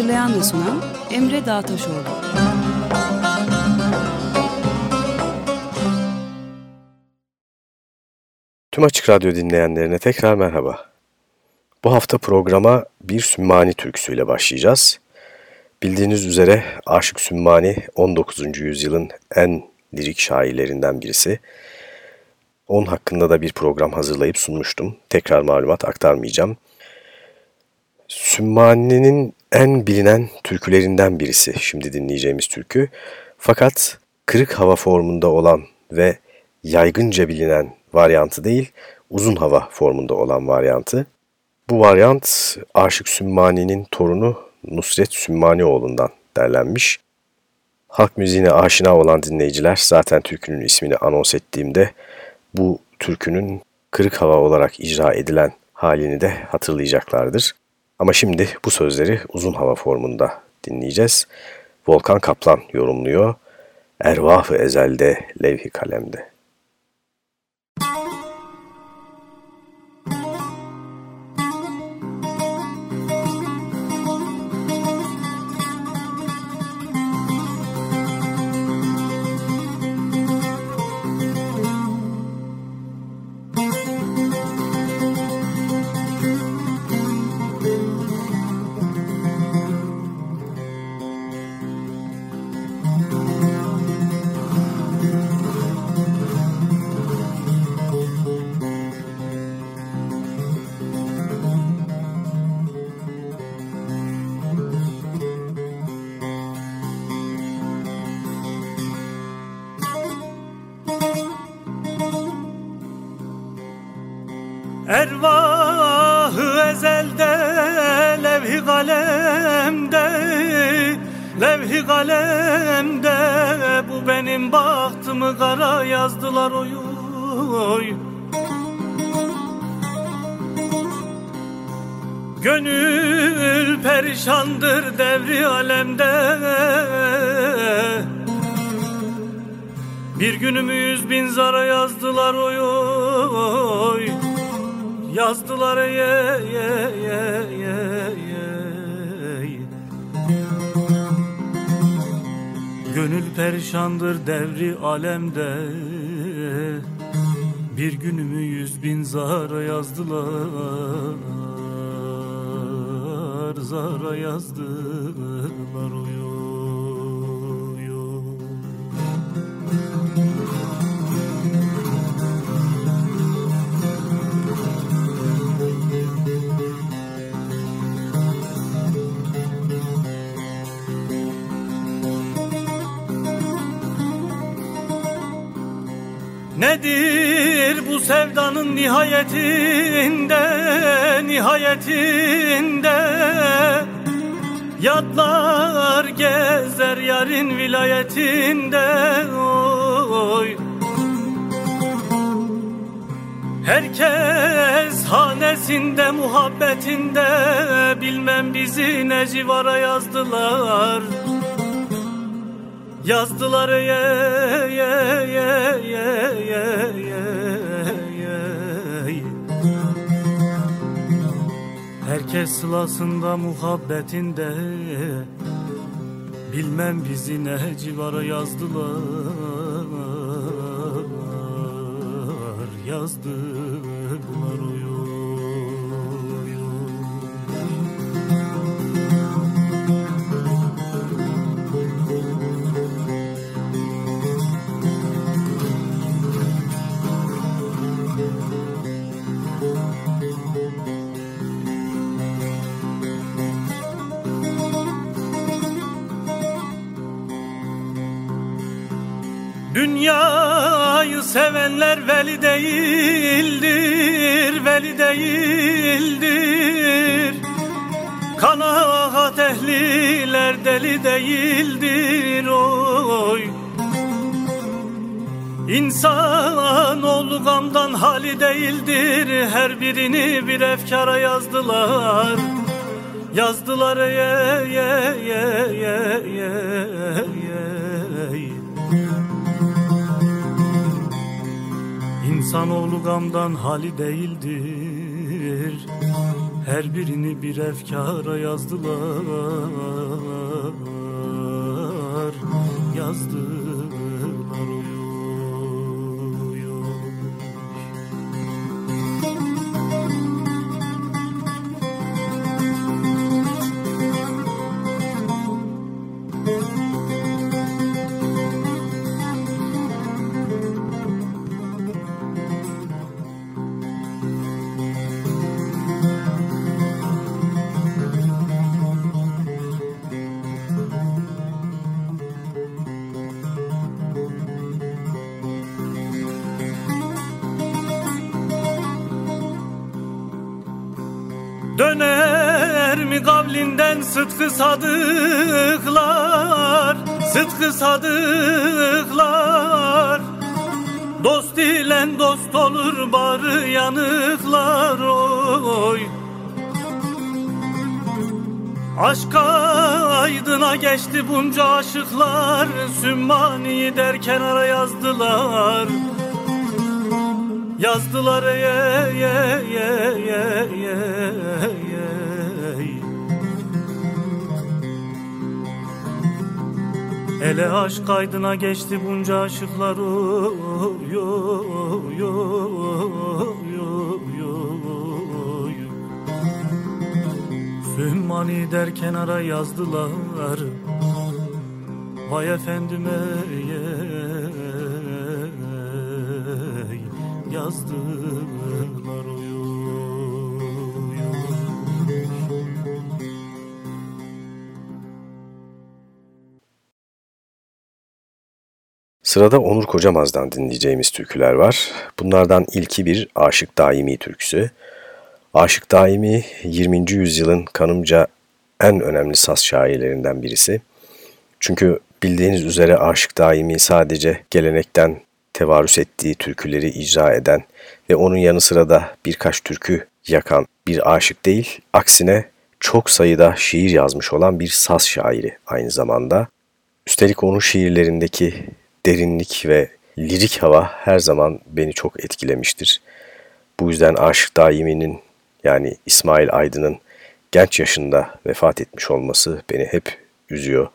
Hazırlayan ve sunan Emre Dağtaşoğlu. Tüm Açık Radyo dinleyenlerine tekrar merhaba. Bu hafta programa bir Sümmani türküsüyle başlayacağız. Bildiğiniz üzere Aşık Sümmani 19. yüzyılın en lirik şairlerinden birisi. Onun hakkında da bir program hazırlayıp sunmuştum. Tekrar malumat aktarmayacağım. Sümmani'nin en bilinen türkülerinden birisi şimdi dinleyeceğimiz türkü. Fakat kırık hava formunda olan ve yaygınca bilinen varyantı değil, uzun hava formunda olan varyantı. Bu varyant Aşık Sümmani'nin torunu Nusret Sümmanioğlu'ndan derlenmiş. Halk müziğine aşina olan dinleyiciler zaten türkünün ismini anons ettiğimde bu türkünün kırık hava olarak icra edilen halini de hatırlayacaklardır. Ama şimdi bu sözleri uzun hava formunda dinleyeceğiz. Volkan Kaplan yorumluyor. Ervah-ı ezelde levh-i kalemde. Benim bahtımı kara yazdılar oy oy. Gönül perişandır devri alemde. Bir günümü yüz bin zara yazdılar oy oy. Yazdılar ye ye perişandır devri alemde. Bir günümü yüz bin zara yazdılar Zara yazdılar Nedir bu sevdanın nihayetinde, nihayetinde? Yatlar gezer yarın vilayetinde oy. Herkes hanesinde muhabbetinde Bilmem bizi ne civara yazdılar Yazdılar ye ye ye ye ye ye ye. Herkes sılasında muhabbetinde. Bilmem bizi ne civara yazdılar Yazdılar oy sevenler veli değildir, veli değildir. Kanaat ehliler deli değildir oy. İnsan oğlu gamdan hali değildir Her birini bir efkara yazdılar Yazdılar ye ye ye İnsanoğlu gamdan hali değildir. Her birini bir efkara yazdılar. Yazdılar sıtkı sadıklar Sıtkı sadıklar. Dost ile dost olur barı yanıklar oy. Aşk aydına geçti bunca aşıklar Sümmani derken ara yazdılar. Yazdılar ye ye ye ye Ele aşk aydına geçti bunca aşıklar yo yo yo yo yo Sümmani derken ara yazdılar Vay efendime ye yazdılar Sırada Onur Kocamaz'dan dinleyeceğimiz türküler var. Bunlardan ilki bir Aşık Daimi türküsü. Aşık Daimi 20. yüzyılın kanımca en önemli saz şairlerinden birisi. Çünkü bildiğiniz üzere Aşık Daimi sadece gelenekten tevarüs ettiği türküleri icra eden ve onun yanı sıra da birkaç türkü yakan bir aşık değil, aksine çok sayıda şiir yazmış olan bir saz şairi aynı zamanda. Üstelik onun şiirlerindeki derinlik ve lirik hava her zaman beni çok etkilemiştir. Bu yüzden Aşık Daimi'nin yani İsmail Aydın'ın genç yaşında vefat etmiş olması beni hep üzüyor.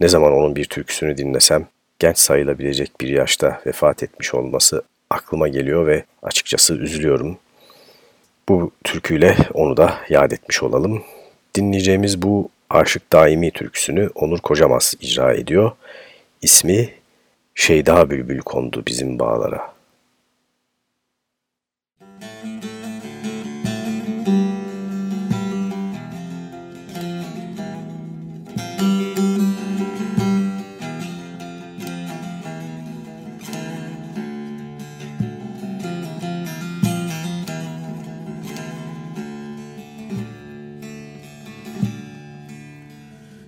Ne zaman onun bir türküsünü dinlesem genç sayılabilecek bir yaşta vefat etmiş olması aklıma geliyor ve açıkçası üzülüyorum. Bu türküyle onu da yad etmiş olalım. Dinleyeceğimiz bu Aşık Daimi türküsünü Onur Kocamaz icra ediyor. İsmi Şeyda Bülbül kondu bizim bağlara.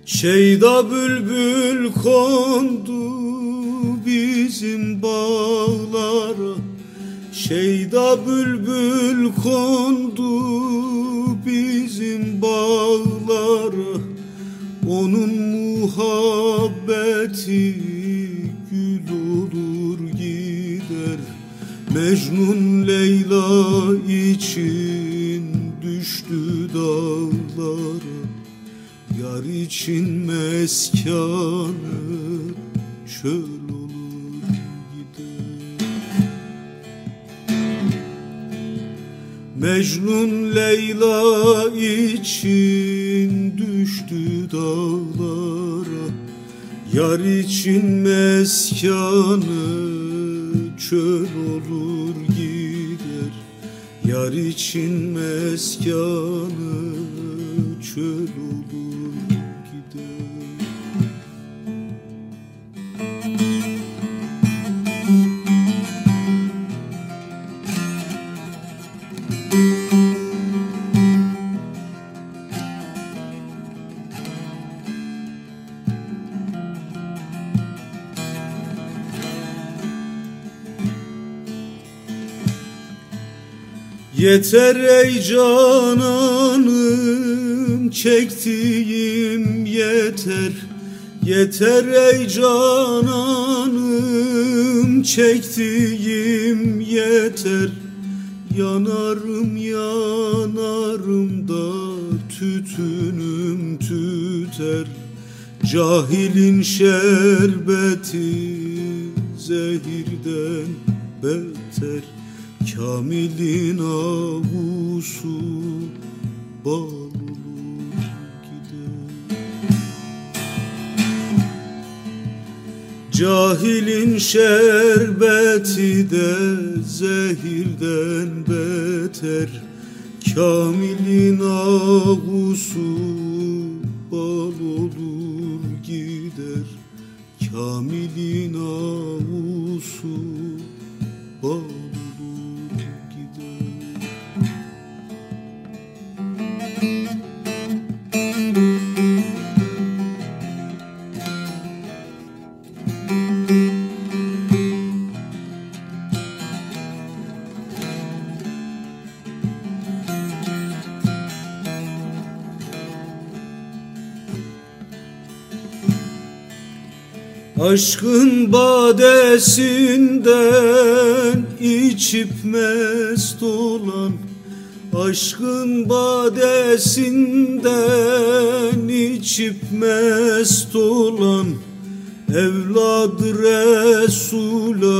Şeyda bülbül kondu bizim bağlara Şeyda bülbül kondu bizim bağlara Onun muhabbeti gül olur gider Mecnun Leyla için düştü dağlara Yar için meskanı çöl Mecnun Leyla için düştü dağlara. Yar için meskanı çöl olur gider. Yar için meskanı çöl olur Yeter ey cananım çektiğim yeter. Yeter ey cananım çektiğim yeter. Yanarım yanarım da tütünüm tüter. Cahilin şerbeti zehirden beter Kamilin avusu olur gider. Cahilin şerbeti de zehirden beter. Kamilin avusu bal olur gider. Kamilin avusu bal Aşkın badesinden içip mest olan Aşkın badesinden içip mest olan Evladı Resul'a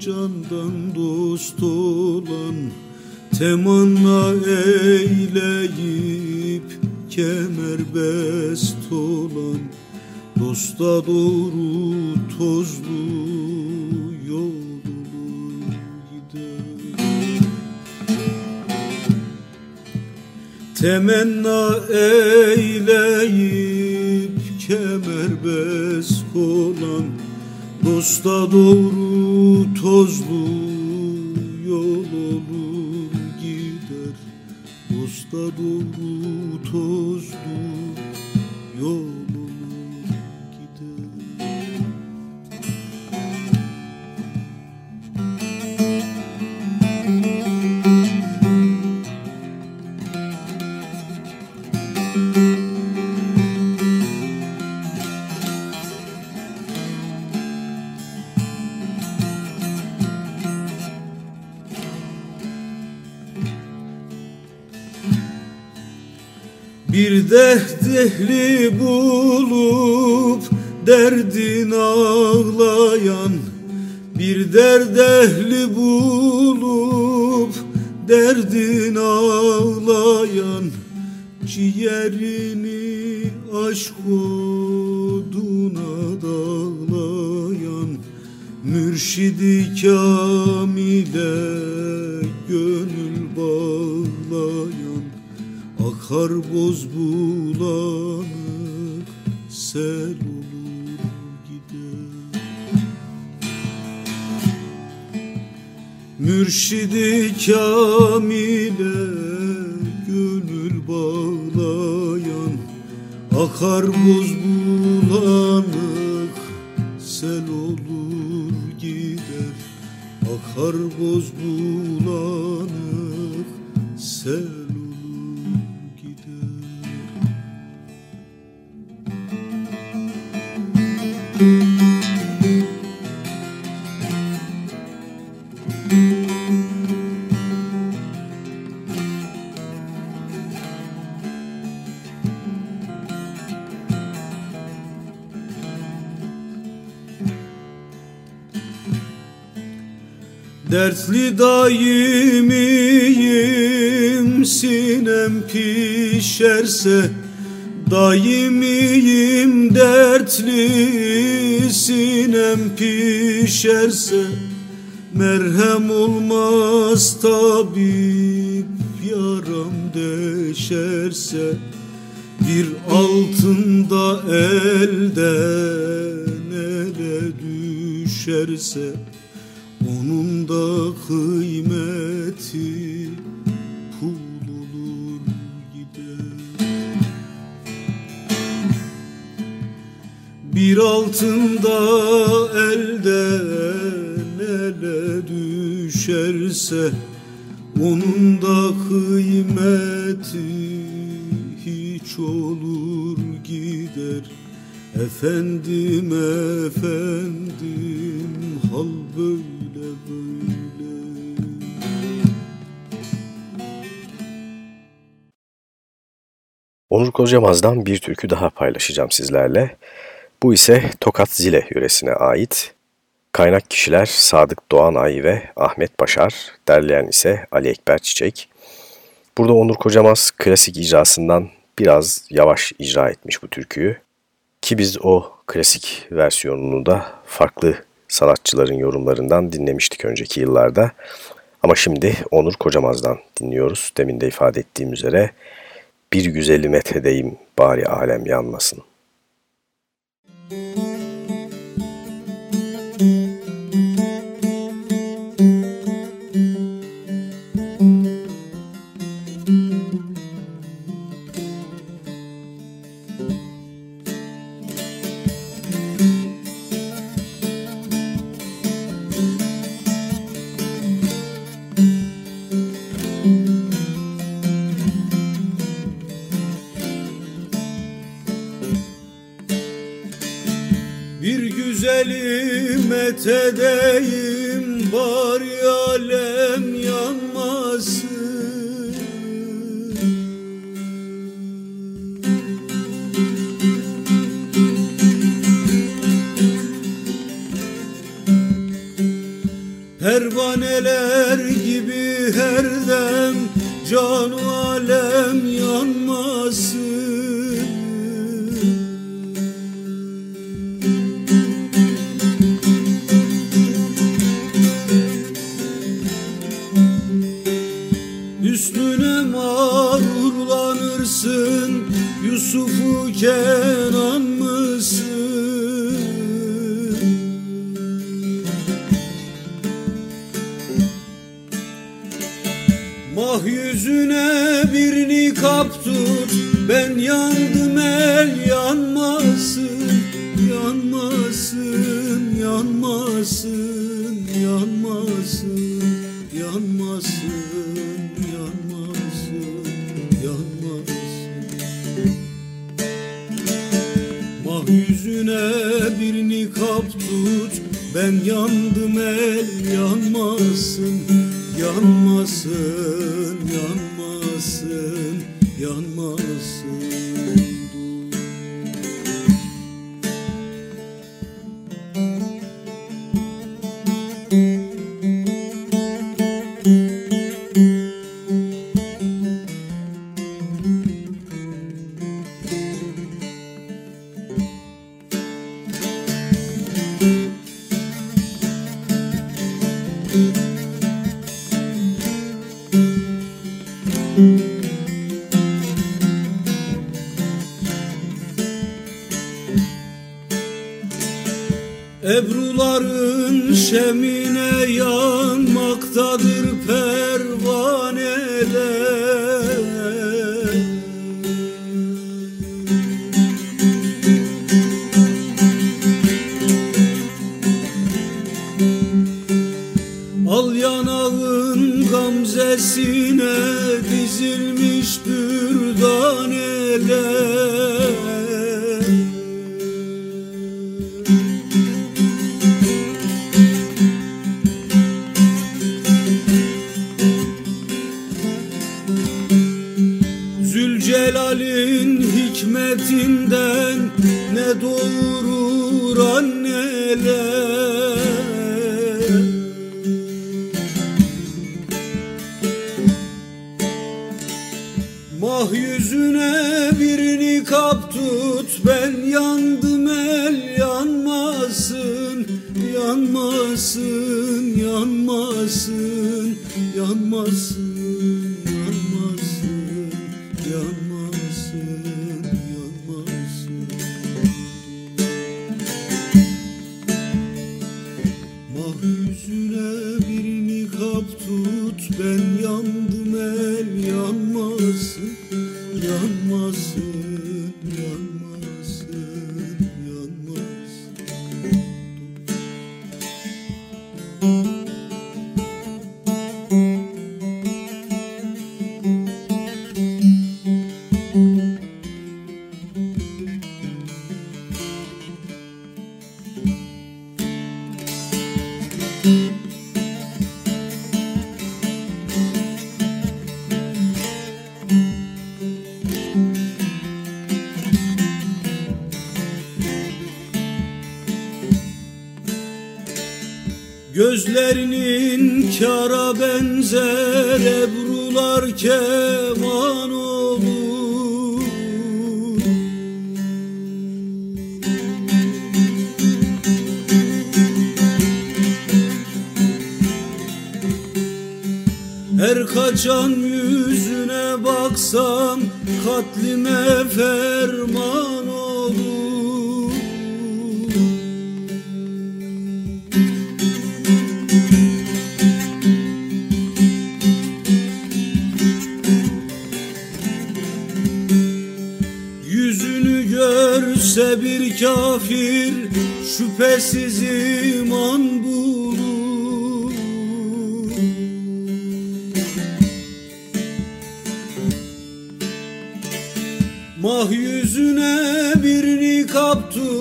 candan dost olan Temanna eyleyip kemer best olan Dosta doğru tozlu yol olur gider. Temenna eyleyip kemer besk olan Dosta doğru tozlu yol olur gider. Dosta doğru tozlu yol Bir dehdehli bulup derdin ağlayan Bir derdehli bulup derdin ağlayan Ciğerini aşk oduna dağlayan Mürşidi kamile gönül bağlayan Akar boz bulanık Mürşidi kamile Dertli daimiyim sinem pişerse Daimiyim dertli sinem pişerse Merhem olmaz tabip yaram deşerse Bir altında elden ele düşerse onun da kıymeti pul olur gider. Bir altında elden ele düşerse Onun da kıymeti hiç olur gider. Efendim efendim hal böyle Onur Kocamaz'dan bir türkü daha paylaşacağım sizlerle. Bu ise Tokat Zile yöresine ait. Kaynak kişiler Sadık Doğanay ve Ahmet Başar, derleyen ise Ali Ekber Çiçek. Burada Onur Kocamaz klasik icrasından biraz yavaş icra etmiş bu türküyü. Ki biz o klasik versiyonunu da farklı sanatçıların yorumlarından dinlemiştik önceki yıllarda. Ama şimdi Onur Kocamaz'dan dinliyoruz. Demin de ifade ettiğim üzere bir güzeli methedeyim bari alem yanmasın. Müzik Yanmasın, yanmasın,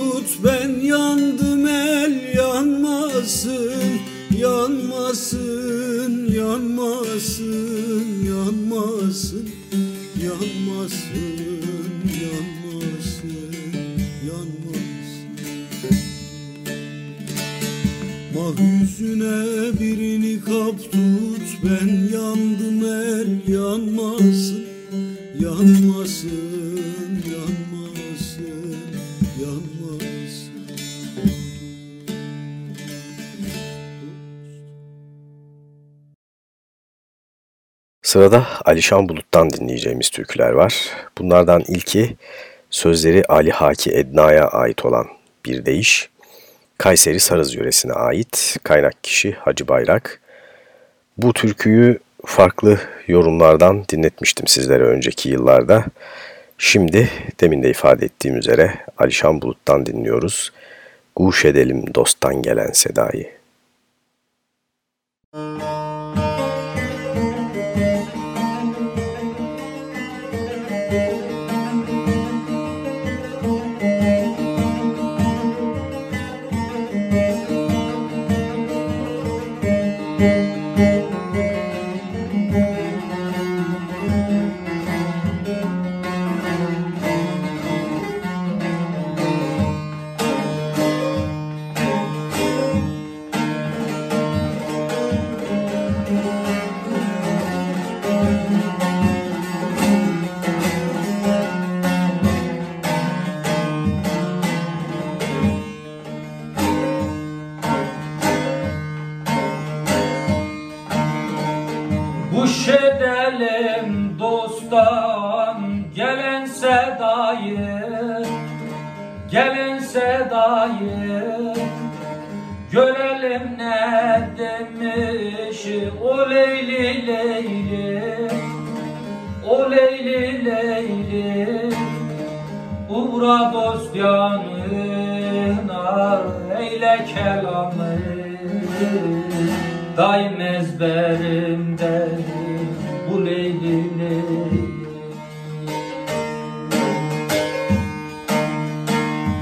tut ben yandım el yanmasın yanmasın yanmasın yanmasın yanmasın yanmasın yanmasın. Mah yüzüne bir nikap tut ben yandım el yanmasın yanmasın Sırada Alişan Bulut'tan dinleyeceğimiz türküler var. Bunlardan ilki sözleri Ali Haki Edna'ya ait olan bir deyiş. Kayseri Sarız yöresine ait kaynak kişi Hacı Bayrak. Bu türküyü farklı yorumlardan dinletmiştim sizlere önceki yıllarda. Şimdi demin de ifade ettiğim üzere Alişan Bulut'tan dinliyoruz. Guş edelim dosttan gelen sedayı. Kuş edelim dosttan gelen sedayı Gelen sedayı. Görelim ne demiş o Leyli Leyli O Leyli Leyli. Uğra dost yanına eyle kelamı. Daim ezberimde bu Leyli Leyli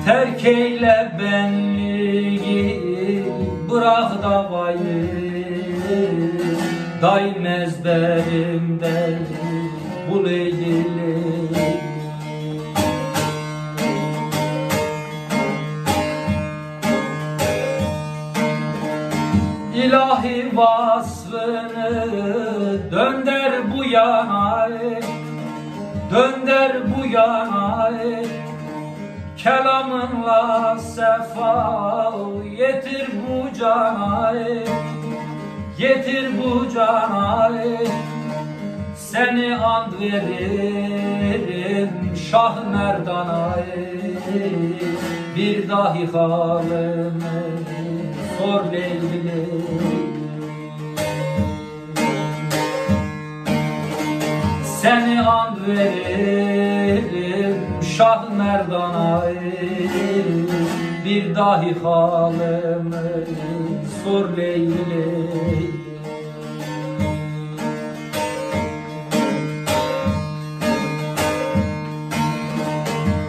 Terk eyle benliği bırak davayı. Daim ezberimde bu Leyli Leyli İlahi vasfını yana Dönder bu yana Kelamınla sefa yetir bu cana Yetir bu cana. Seni and veririm Şah Merdan'a Bir dahi halımı sor Leyli Seni and veririm Şah Merdan'a Bir dahi halımı sor Leyli.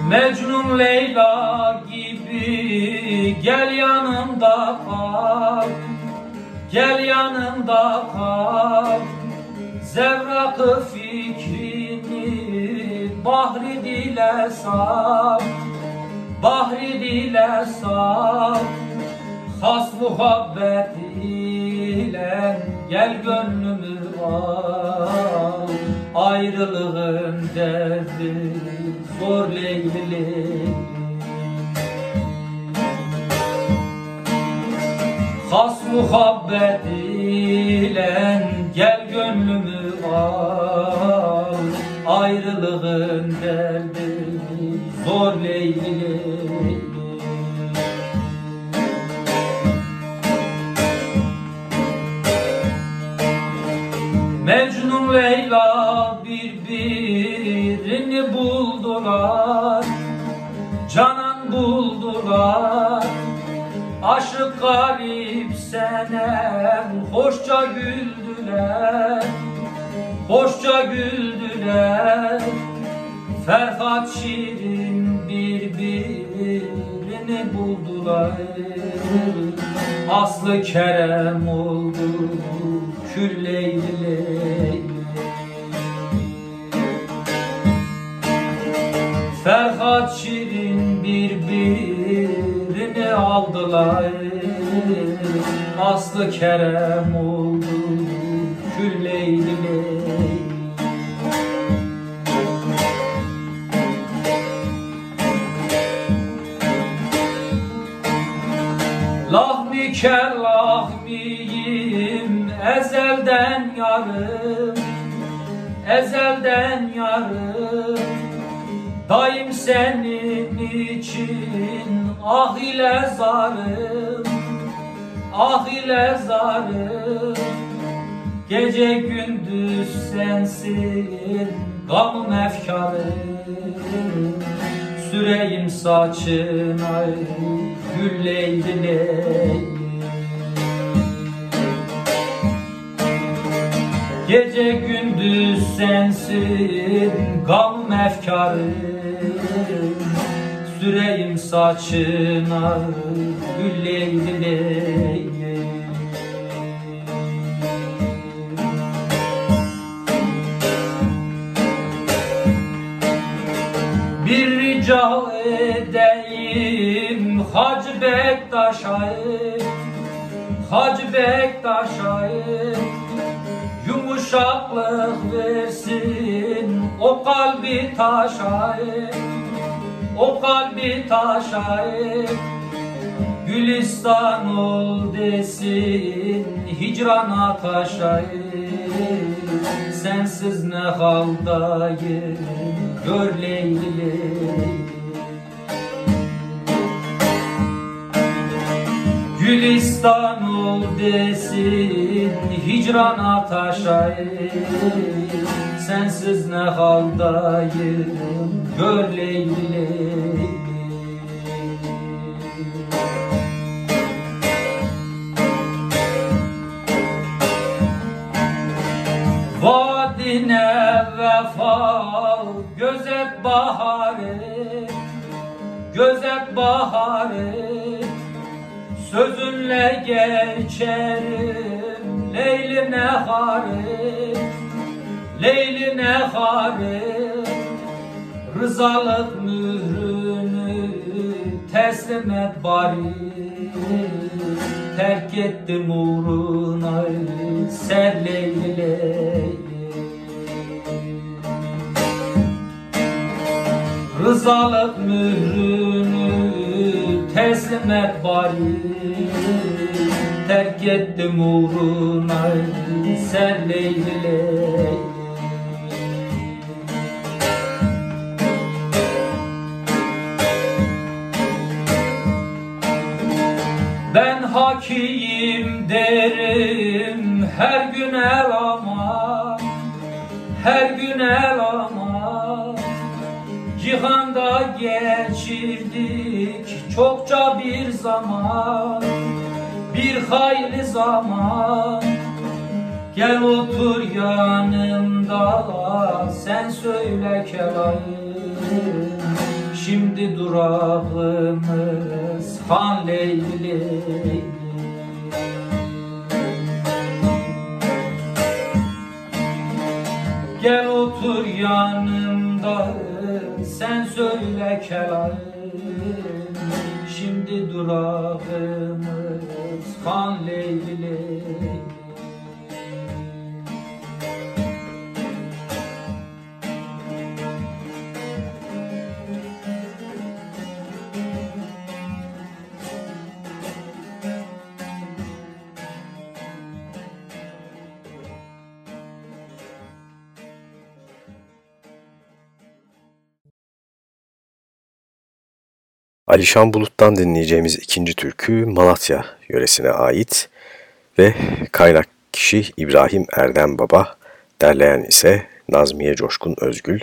Mecnun Leyla gibi gel yanımda kal. Gel yanımda kal. Zevrakı bahri dile sal Bahri dile sal. Has muhabbeti ile gel gönlümü al. Ayrılığın derdi zor Leyli Has muhabbet ile gel gönlümü al Ayrılığın derdi zor Leyli. Mecnun Leyla birbirini buldular. Canan buldular. Aşık garip senem Hoşça güldüler Hoşça güldüler. Ferhat Şirin birbirini buldular. Aslı Kerem oldu kül Leyli Leyli. Ferhat Şirin birbirini aldılar. Aslı Kerem oldu kül Leyli Ezelden yarım Daim senin için ah ile zarım Ah ile zarım. Gece gündüz sensin gamım efkarım. Süreyim saçına gül leyli leyli Gece gündüz sensin gamım efkarım Süreyim saçına gül leyli leyli Bir rica edeyim Hacı Bektaş'a Hacı Bektaş'a Yumuşaklık versin. O kalbi taşa O kalbi taşa Gülistan ol desin. Hicrana taşa Sensiz ne haldayım gör Leyli Leyli Gülistan ol desin hicrana taşa Sensiz ne haldayım gör Leyli Sözünle geçerim. Leyli neharı Leyli neharı Rızalık mührünü teslim et bari. Terk ettim uğruna Leyli Leyli. Rızalık mührünü teslim et bari Terk ettim uğruna sen Leyli Ben hakiyim derim her gün el ama Her gün el ama Cihanda geçirdik çokça bir zaman Bir hayli zaman. Gel otur yanımda sen söyle kelayım Şimdi durağımız Han Leyli Gel otur yanımda sen söyle kelayım Şimdi durağımız Han Leyli Alişan Bulut'tan dinleyeceğimiz ikinci türkü Malatya yöresine ait ve kaynak kişi İbrahim Erdem Baba, derleyen ise Nazmiye Coşkun Özgül.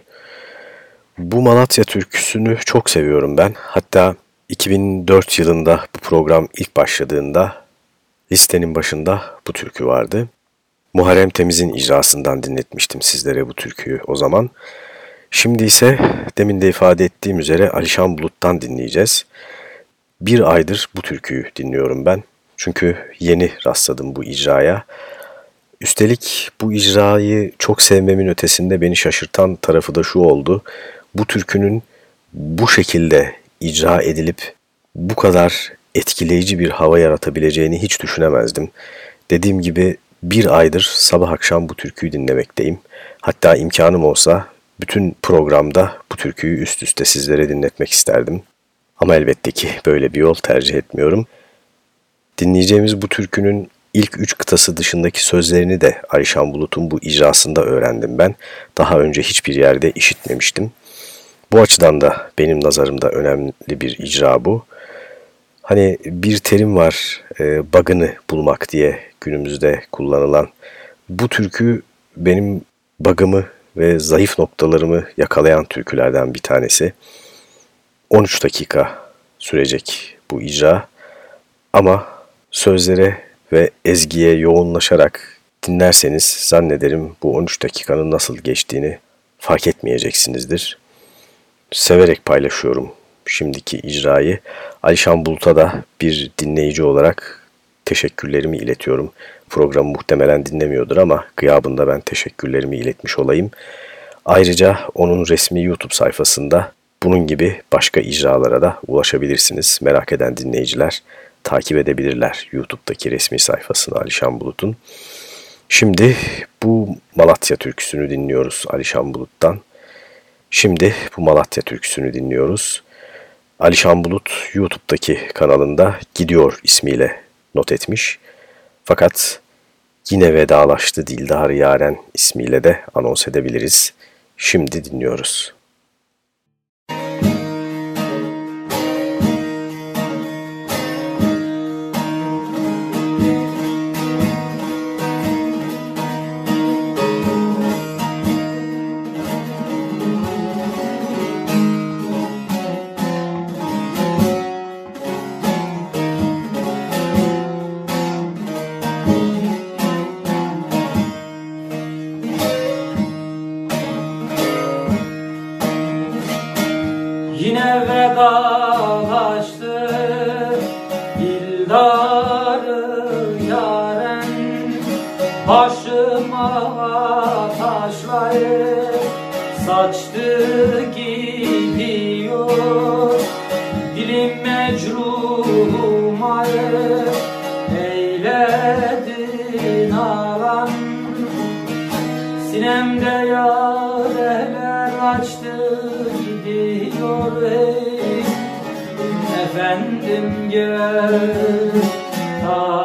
Bu Malatya türküsünü çok seviyorum ben. Hatta 2004 yılında bu program ilk başladığında listenin başında bu türkü vardı. Muharrem Temiz'in icrasından dinletmiştim sizlere bu türküyü o zaman. Şimdi ise demin de ifade ettiğim üzere Alişan Bulut'tan dinleyeceğiz. Bir aydır bu türküyü dinliyorum ben. Çünkü yeni rastladım bu icraya. Üstelik bu icrayı çok sevmemin ötesinde beni şaşırtan tarafı da şu oldu. Bu türkünün bu şekilde icra edilip bu kadar etkileyici bir hava yaratabileceğini hiç düşünemezdim. Dediğim gibi bir aydır sabah akşam bu türküyü dinlemekteyim. Hatta imkanım olsa bütün programda bu türküyü üst üste sizlere dinletmek isterdim. Ama elbette ki böyle bir yol tercih etmiyorum. Dinleyeceğimiz bu türkünün ilk üç kıtası dışındaki sözlerini de Ayşan Bulut'un bu icrasında öğrendim ben. Daha önce hiçbir yerde işitmemiştim. Bu açıdan da benim nazarımda önemli bir icra bu. Hani bir terim var, e, bug'ını bulmak diye günümüzde kullanılan. Bu türkü benim bug'ımı ve zayıf noktalarımı yakalayan türkülerden bir tanesi. 13 dakika sürecek bu icra ama sözlere ve ezgiye yoğunlaşarak dinlerseniz zannederim bu 13 dakikanın nasıl geçtiğini fark etmeyeceksinizdir. Severek paylaşıyorum şimdiki icrayı. Alişan Bulut'a da bir dinleyici olarak teşekkürlerimi iletiyorum. Programı muhtemelen dinlemiyordur ama gıyabında ben teşekkürlerimi iletmiş olayım. Ayrıca onun resmi YouTube sayfasında bunun gibi başka icralara da ulaşabilirsiniz. Merak eden dinleyiciler takip edebilirler YouTube'daki resmi sayfasını Alişan Bulut'un. Şimdi bu Malatya türküsünü dinliyoruz Alişan Bulut'tan. Şimdi bu Malatya türküsünü dinliyoruz. Alişan Bulut YouTube'daki kanalında Gidiyor ismiyle not etmiş. Fakat yine vedalaştı Dildar Yaren ismiyle de anons edebiliriz. Şimdi dinliyoruz. Başıma taşları saçtı gidiyor. Dilim mecruhum arı eyledin aran Sinemde yareler açtı gidiyor. Ey Efendim gel ta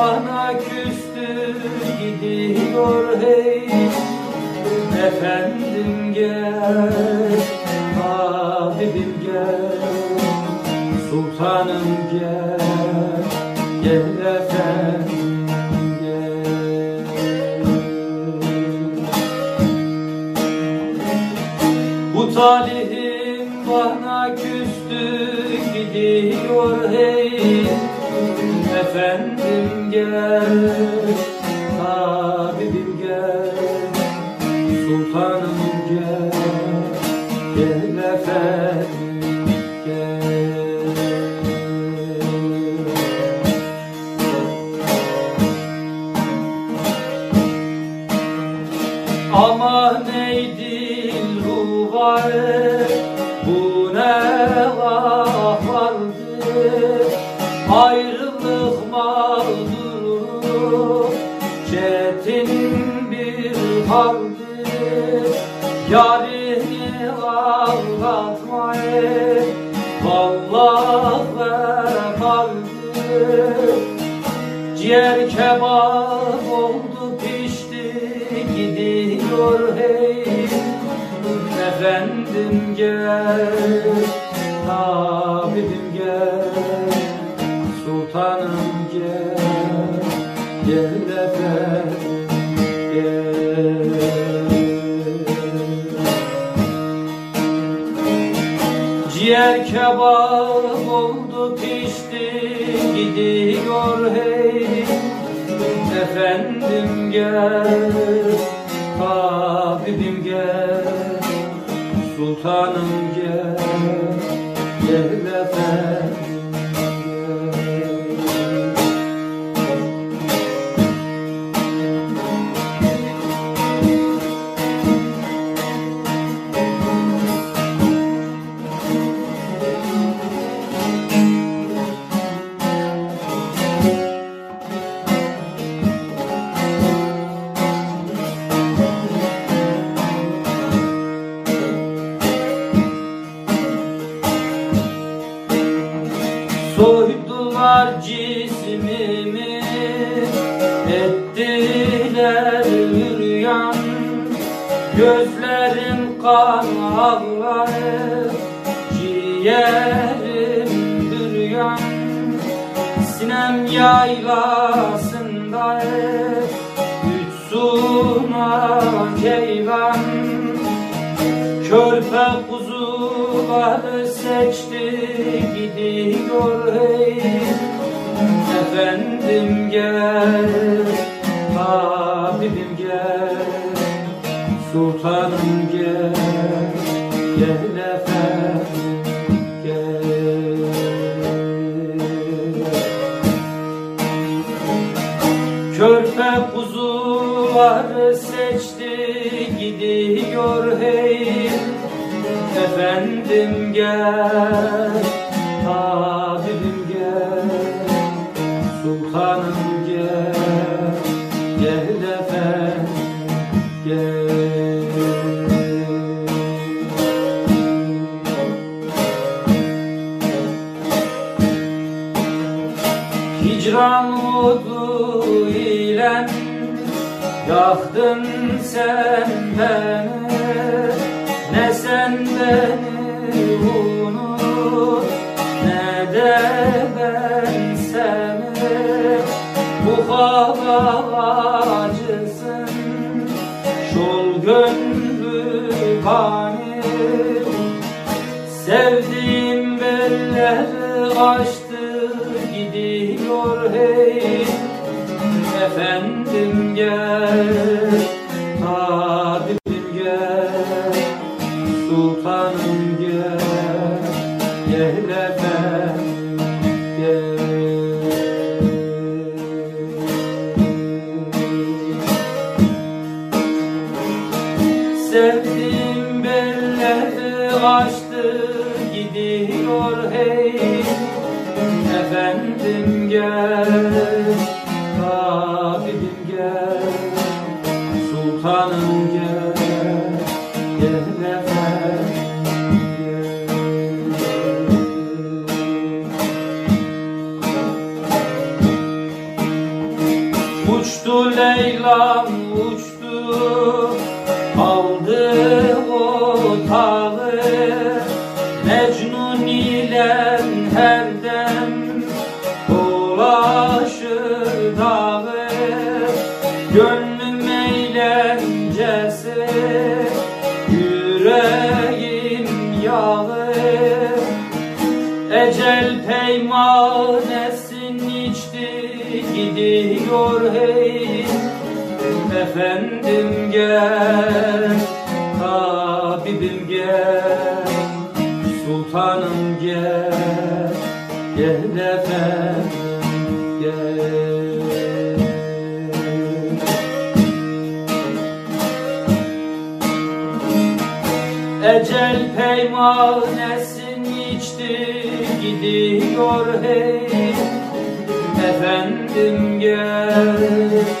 bana küstü gidiyor hey. Efendim gel, Habibim gel. Sultanım gel, gel efendim gel. Bu talihim bana küstü gidiyor hey. Efendim gel Efendim açtı gidiyor hey. Efendim gel, al nesin içti gidiyor hey. Efendim gel.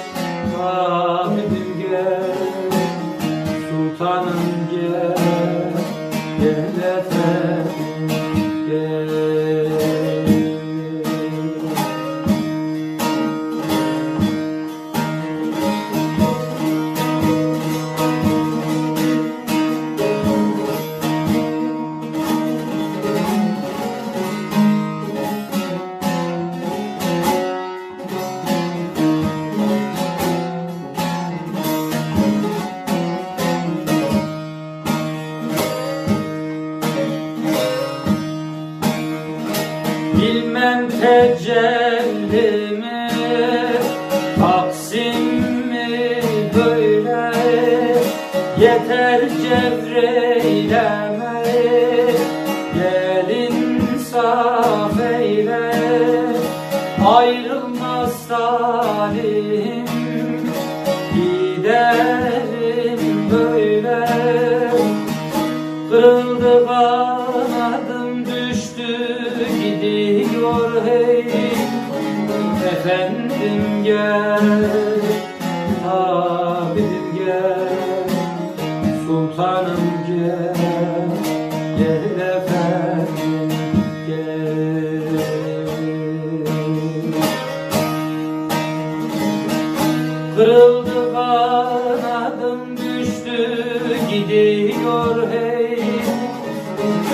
Kırıldı kanadım düştü gidiyor hey.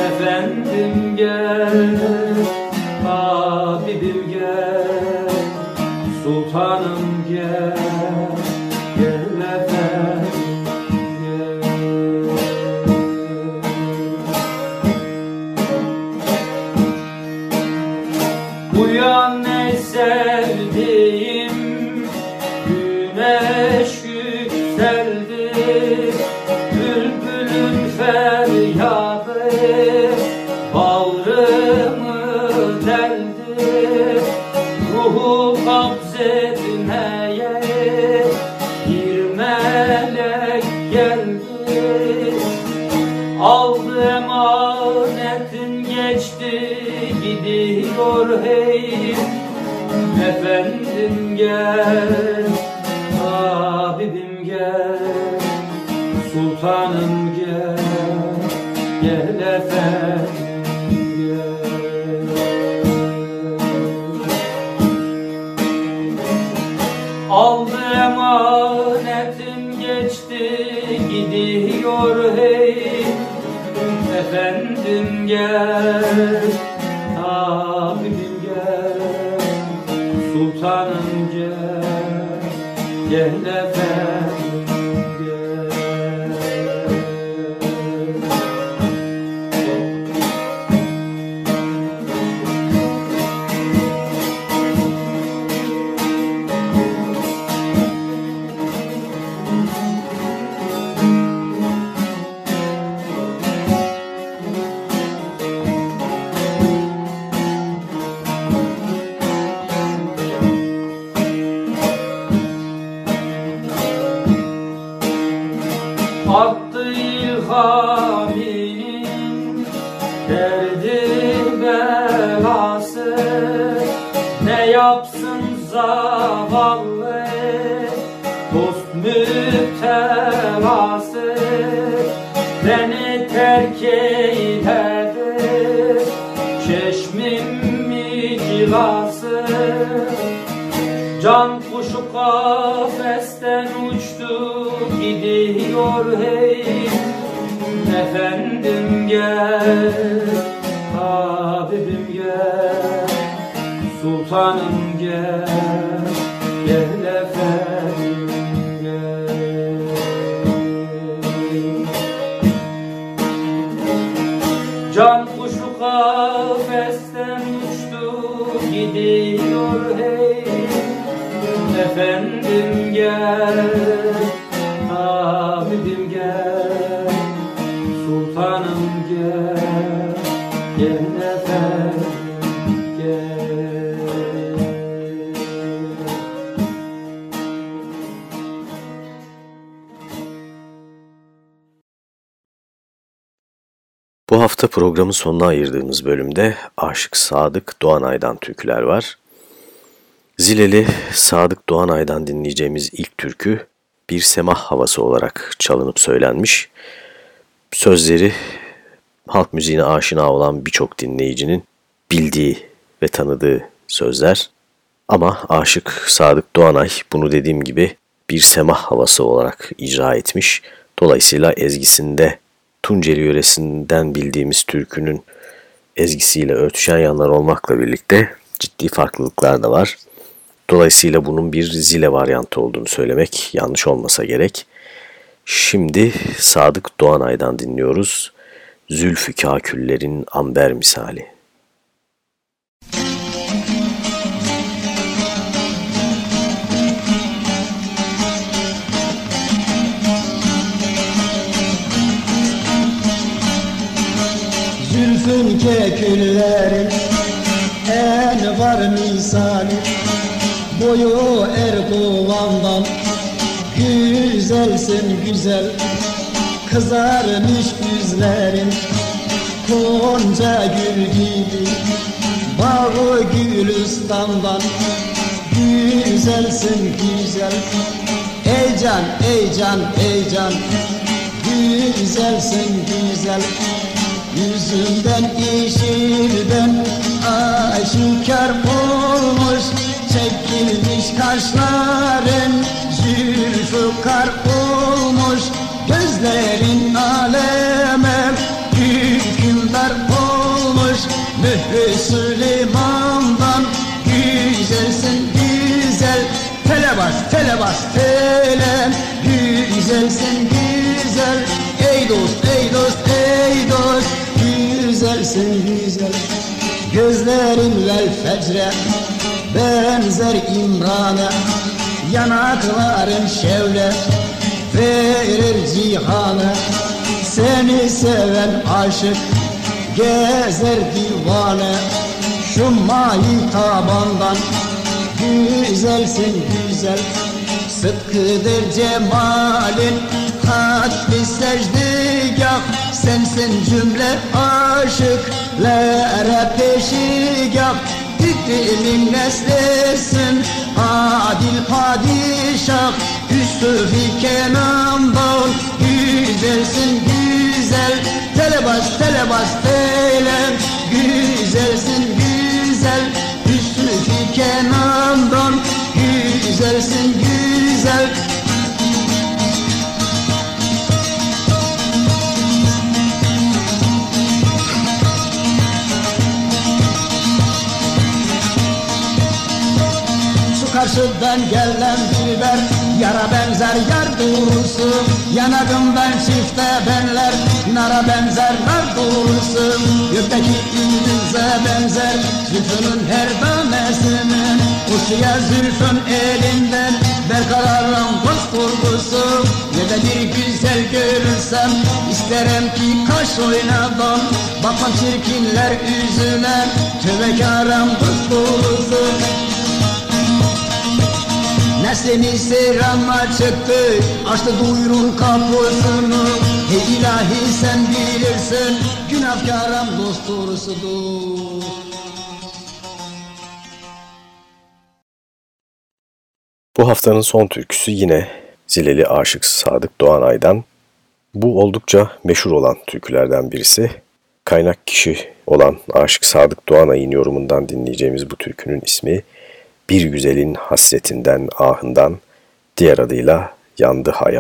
Efendim gel Habibim gel Sultanım gel. gel Habibim gel Sultanım gel Gel efendim. Aldı emanetim geçti gidiyor hey Efendim gel. Hafta programın sonuna ayırdığımız bölümde Aşık Sadık Doğanay'dan türküler var. Zileli Sadık Doğanay'dan dinleyeceğimiz ilk türkü bir semah havası olarak çalınıp söylenmiş. Sözleri halk müziğine aşina olan birçok dinleyicinin bildiği ve tanıdığı sözler. Ama Aşık Sadık Doğanay bunu dediğim gibi bir semah havası olarak icra etmiş. Dolayısıyla ezgisinde Tunceli yöresinden bildiğimiz türkünün ezgisiyle örtüşen yanlar olmakla birlikte ciddi farklılıklar da var. Dolayısıyla bunun bir zile varyantı olduğunu söylemek yanlış olmasa gerek. Şimdi Sadık Doğanay'dan dinliyoruz. Zülfü Kaküllerin Amber Misali. Zülfün keküllerin en var misali. Boyu Erdoğan'dan güzelsin güzel. Kızarmış yüzlerin Konca gül gibi. Bağı Gülistan'dan Güzelsin güzel. Ey can, ey can, ey can Güzelsin güzel Yüzünden işirden aşikar olmuş Çekilmiş kaşların zülfü kar olmuş. Gözlerin aleme hükümdar olmuş. Mührü Süleyman'dan güzelsin güzel. Tele bas, tele bas, tele. Güzelsin güzel. Ey dost, ey dost, ey dost Güzelsin güzel Gözlerin vel fecre Benzer İmran'a Yanakların şevle Verir cihanı Seni seven aşık Gezer divane Şu mahi tabandan Güzelsin güzel Sıtkıdır cemalin Haddi secdegah Sensin cümle aşıklara peşigah Fikrimin neslisin Adil padişah. Üstü kenamdan Güzelsin güzel. Telebas telebas tele Güzelsin güzel. Üstü kenamdan Güzelsin güzel karşıdan gelen biber Yara benzer yar doğrusu Yanagımdan çifte benler Nara benzer nar doğrusu Gökteki yıldıza benzer Zülfünün her damesinin Uçuya zülfün elinden Berkararım dost kurgusu Ne de bir güzel görürsem isterim ki kaş oynadan. Bakmam çirkinler yüzüne Tövbekarım dost doğrusu Neslimi seyrama çıktı Açtı duyurun kapısını Hey ilahi sen bilirsin Günahkarım dost Bu haftanın son türküsü yine Zileli Aşık Sadık Doğanay'dan. Bu oldukça meşhur olan türkülerden birisi. Kaynak kişi olan Aşık Sadık Doğanay'ın yorumundan dinleyeceğimiz bu türkünün ismi bir güzelin hasretinden, ahından, diğer adıyla yandı ha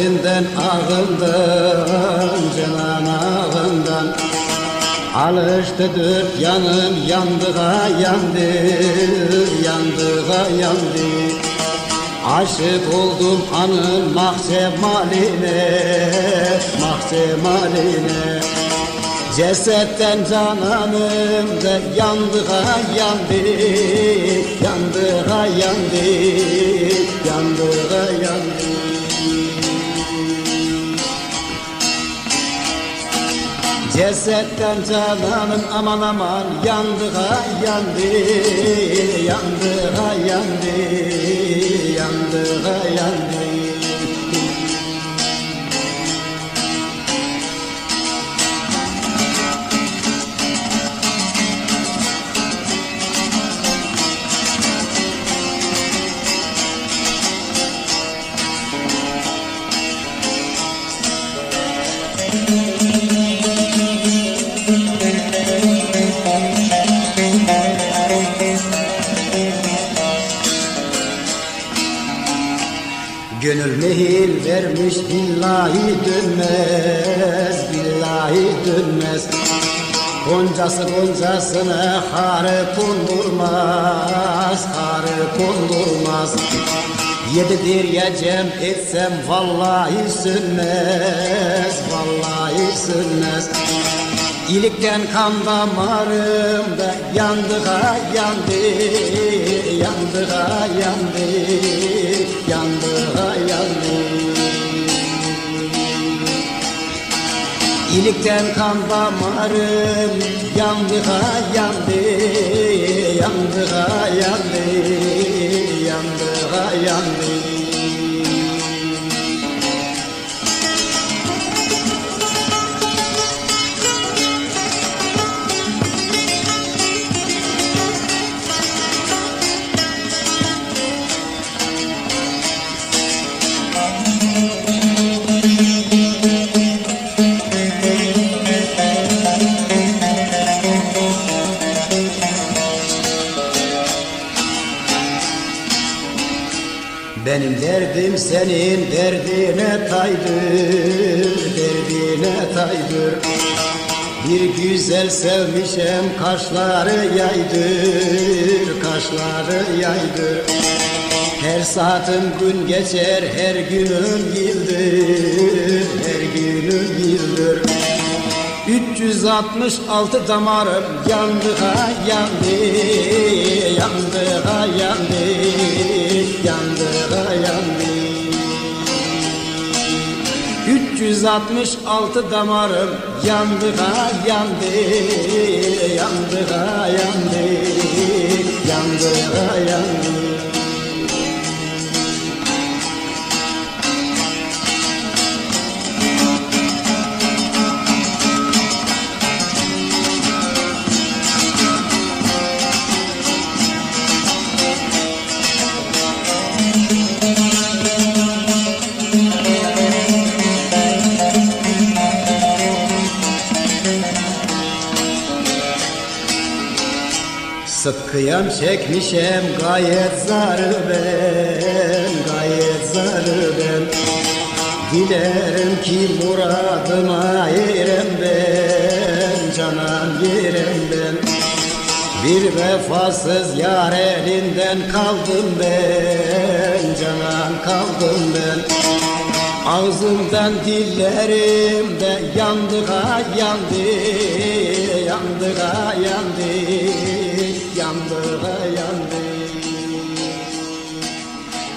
hasretinden ağından Canan ağından. Alıştı dört yanım yandığa yandı Yandığa yandı. Aşık oldum anın mahzemaline Mahzemaline Cesetten cananım da yandığa yandı Yandığa yandı Yandığa yandı Cesetten cananım aman aman yandığa yandı Yandığa yandı Yandığa yandı vermiş billahi dönmez Billahi dönmez. Goncası goncasına harı kondurmaz Harı kondurmaz. Yedidir yecem etsem vallahi sönmez Vallahi sönmez. İlikten kan damarımda yandığa yandı Yandığa yandı İlikten kan damarım yandığa yandı Yandığa yandı Yandığa yandı derdim senin derdine taydır, derdine taydır. Bir güzel sevmişem kaşları yaydır, kaşları yaydır. Her saatim gün geçer, her günüm yıldır, 366 damarım yandığa yandı, yandığa yandı, yandığa yandı. 366 damarım yandığa yandı, yandığa yandı, yandığa yandı. Sıkkıyam çekmişem gayet zarı ben, gayet zarı ben. Dilerim ki muradıma yerem ben, canan yerem ben. Bir vefasız yar elinden kaldım ben, canan kaldım ben. Ağzımdan dillerimde yandığa yandı, yandığa yandı, yandığa yandı.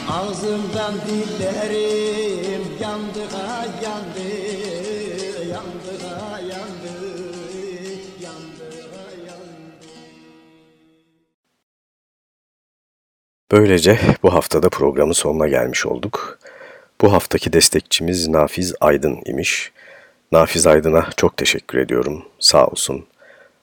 Ağzımdan dillerim yandığa yandı, yandığa yandı, yandığa yandı. Böylece bu haftada programın sonuna gelmiş olduk. Bu haftaki destekçimiz Nafiz Aydın imiş. Nafiz Aydın'a çok teşekkür ediyorum. Sağ olsun.